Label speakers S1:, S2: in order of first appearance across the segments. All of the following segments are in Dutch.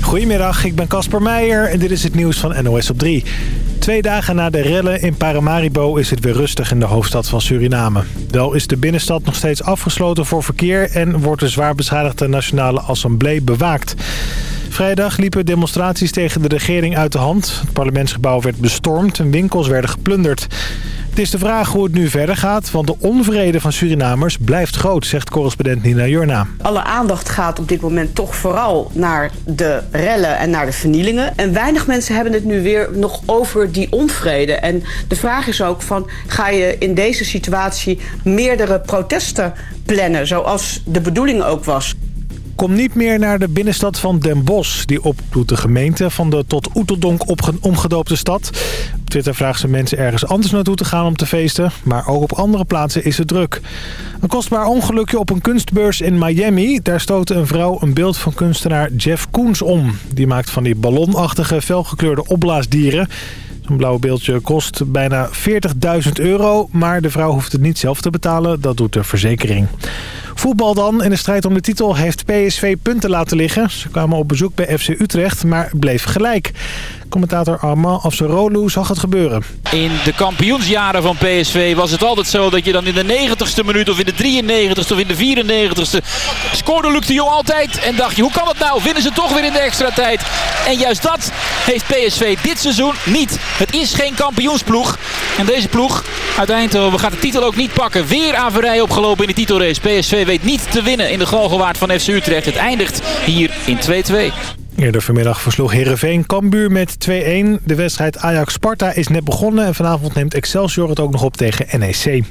S1: Goedemiddag, ik ben Casper Meijer en dit is het nieuws van NOS op 3. Twee dagen na de rellen in Paramaribo is het weer rustig in de hoofdstad van Suriname. Wel is de binnenstad nog steeds afgesloten voor verkeer... en wordt de zwaar beschadigde Nationale Assemblée bewaakt. Vrijdag liepen demonstraties tegen de regering uit de hand. Het parlementsgebouw werd bestormd en winkels werden geplunderd. Het is de vraag hoe het nu verder gaat, want de onvrede van Surinamers blijft groot, zegt correspondent Nina Jurna.
S2: Alle aandacht gaat op dit moment toch vooral naar de rellen en naar de vernielingen. En weinig mensen hebben het nu weer nog over die onvrede. En de vraag is ook van, ga je in deze situatie meerdere protesten plannen, zoals de bedoeling ook was?
S1: Kom niet meer naar de binnenstad van Den Bosch. Die oproept de gemeente van de tot Oeteldonk omgedoopte stad. Op Twitter vraagt ze mensen ergens anders naartoe te gaan om te feesten. Maar ook op andere plaatsen is het druk. Een kostbaar ongelukje op een kunstbeurs in Miami. Daar stootte een vrouw een beeld van kunstenaar Jeff Koens om. Die maakt van die ballonachtige felgekleurde opblaasdieren... Zo'n blauw beeldje kost bijna 40.000 euro, maar de vrouw hoeft het niet zelf te betalen. Dat doet de verzekering. Voetbal dan. In de strijd om de titel heeft PSV punten laten liggen. Ze kwamen op bezoek bij FC Utrecht, maar bleef gelijk. Commentator Armand Afserolu zag het gebeuren.
S3: In de kampioensjaren van PSV was het altijd zo dat je dan in de 90ste minuut of in de 93ste of in de 94ste scoorde Luc de Jong altijd. En dacht je, hoe kan het nou? Winnen ze toch weer in de extra tijd? En juist dat heeft PSV dit seizoen niet. Het is geen kampioensploeg. En deze ploeg uit Eindhoven gaat de titel ook niet pakken. Weer averij opgelopen in de titelrace. PSV weet niet te winnen in de Galgenwaard van FC Utrecht. Het eindigt hier in 2-2.
S1: Eerder vanmiddag versloeg Heerenveen Cambuur met 2-1. De wedstrijd Ajax-Sparta is net begonnen en vanavond neemt Excelsior het ook nog op tegen NEC.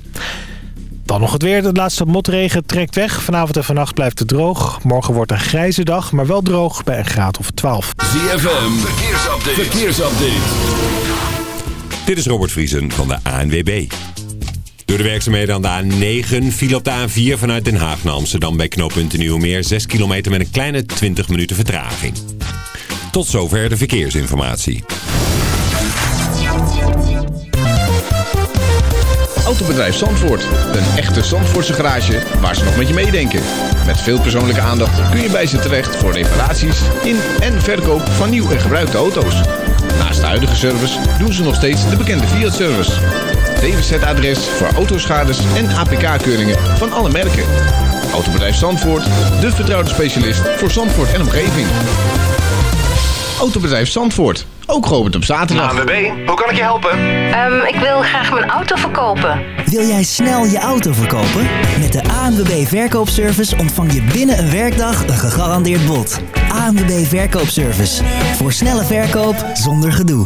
S1: Dan nog het weer. De laatste motregen trekt weg. Vanavond en vannacht blijft het droog. Morgen wordt een grijze dag, maar wel droog bij een graad of 12.
S4: ZFM, verkeersupdate. verkeersupdate.
S5: Dit is Robert Vriesen van de ANWB. Door de werkzaamheden aan de A9 viel op de A4 vanuit Den Haag naar Amsterdam bij knooppunt Nieuwmeer 6 kilometer met een kleine 20 minuten vertraging. Tot zover de verkeersinformatie.
S6: Autobedrijf Zandvoort. Een echte Zandvoortse garage waar ze nog met je meedenken. Met veel persoonlijke aandacht kun je bij ze terecht voor reparaties in en verkoop van nieuw en gebruikte auto's. Naast de huidige service doen ze nog steeds de bekende Fiat-service. DWZ-adres voor autoschades en APK-keuringen van alle merken. Autobedrijf Zandvoort, de vertrouwde specialist voor Zandvoort en omgeving. Autobedrijf Zandvoort, ook geopend op zaterdag.
S7: ANWB, hoe kan ik je helpen?
S8: Um, ik wil graag mijn auto verkopen.
S9: Wil jij snel je auto verkopen? Met de ANWB Verkoopservice ontvang je binnen een werkdag een gegarandeerd bod. ANWB Verkoopservice, voor snelle verkoop zonder gedoe.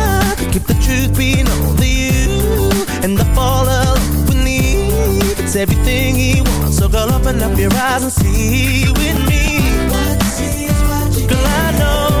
S10: keep the truth being only you, and I fall alone beneath. It's everything he wants, so girl, open up your eyes and see with me. Girl, I know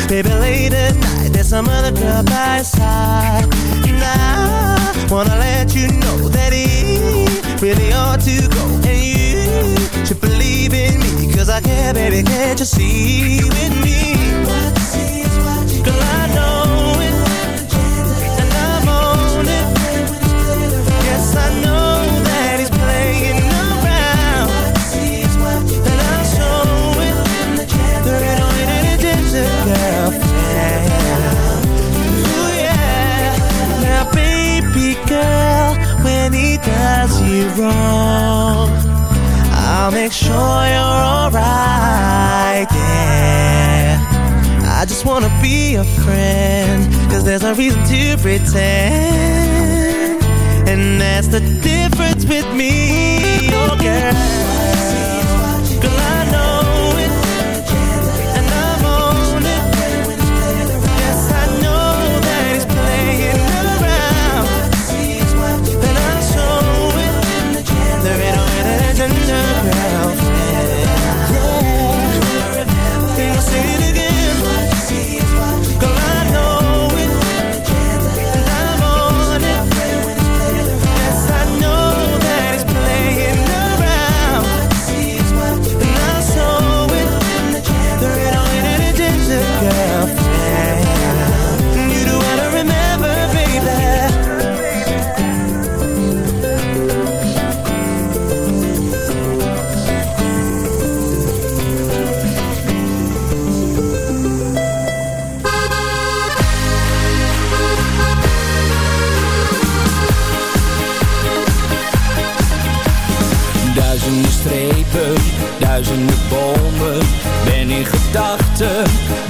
S10: baby, late at night There's some other girl by side And I wanna let you know that it really ought to go. And you should believe in me, cause I care, baby, can't you see with me? Girl, I know it, and I'm on it. Yes, I know does you wrong, I'll make sure you're alright, yeah. I just wanna be a friend, cause there's no reason to pretend. And that's the difference with me, oh. Girl,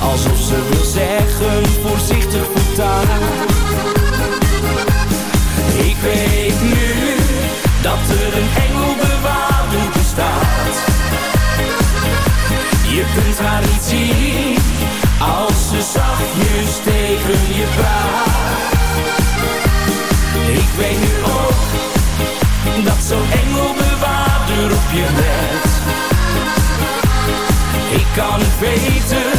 S7: Alsof ze wil zeggen, voorzichtig voortaan. Ik weet nu, dat er een engelbewaarder bestaat. Je kunt haar niet zien, als ze zachtjes tegen je praat. Ik weet nu ook, dat zo'n engelbewaarder op je let. Ik kan het weten,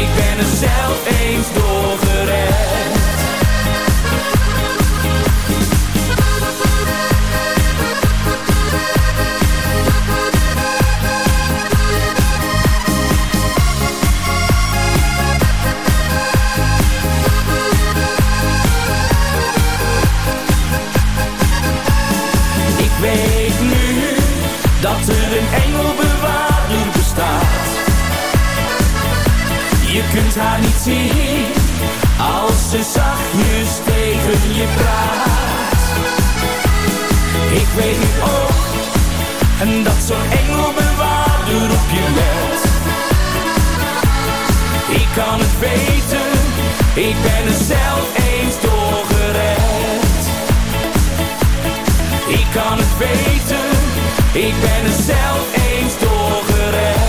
S7: ik ben er zelf eens doorgered. Je kunt haar niet zien als ze zachtjes tegen je praat. Ik weet nu ook en dat zo'n engelbewaarder op je let. Ik kan het weten, ik ben er zelf eens doorgered. Ik kan het weten, ik ben er zelf eens doorgered.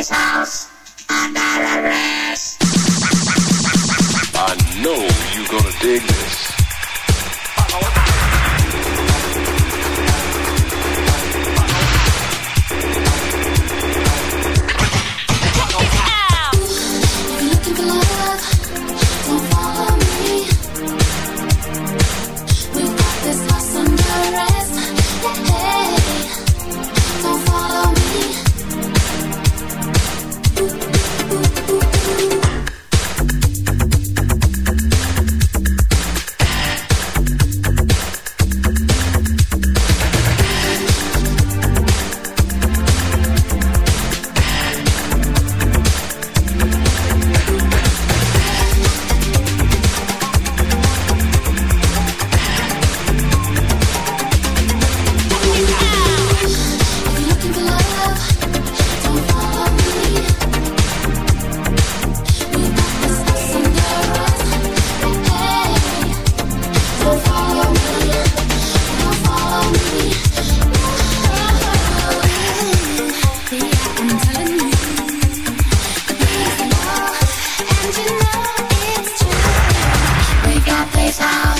S11: his house under arrest.
S12: I
S11: know you're gonna dig this.
S13: place out.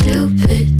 S12: stupid.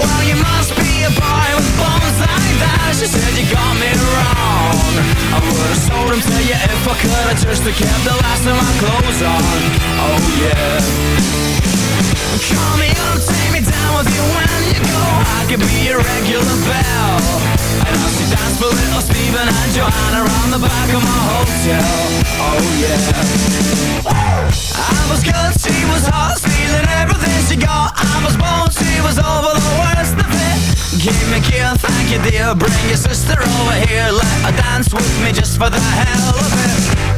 S7: Well, you must be a boy with bones like that. She said you got me wrong. I would've sold him to you if I could. I just kept the last of my clothes on. Oh yeah. Call me up, take me down with you when you go. I could be your regular bell. And I'll see dance for little Stephen and Joanna the back of my hotel. Oh yeah. I was good, she was hot, stealing everything she got. I was born, she was over the worst of it. Give me a kill, thank you dear. Bring your sister over here, let her dance with me just for the hell of it.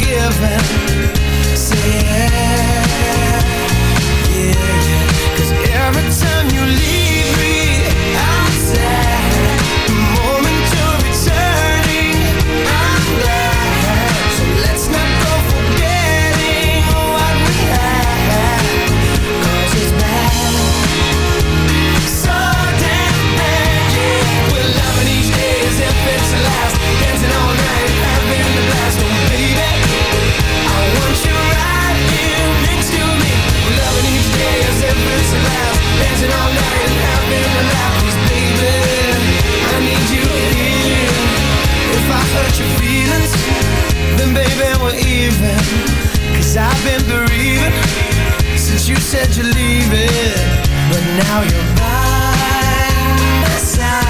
S10: forgiven. hurt your feelings. Then baby we're even. Cause I've been bereaving Since you said you're leaving. But now you're by my side.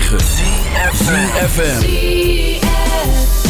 S4: 106.9 FM.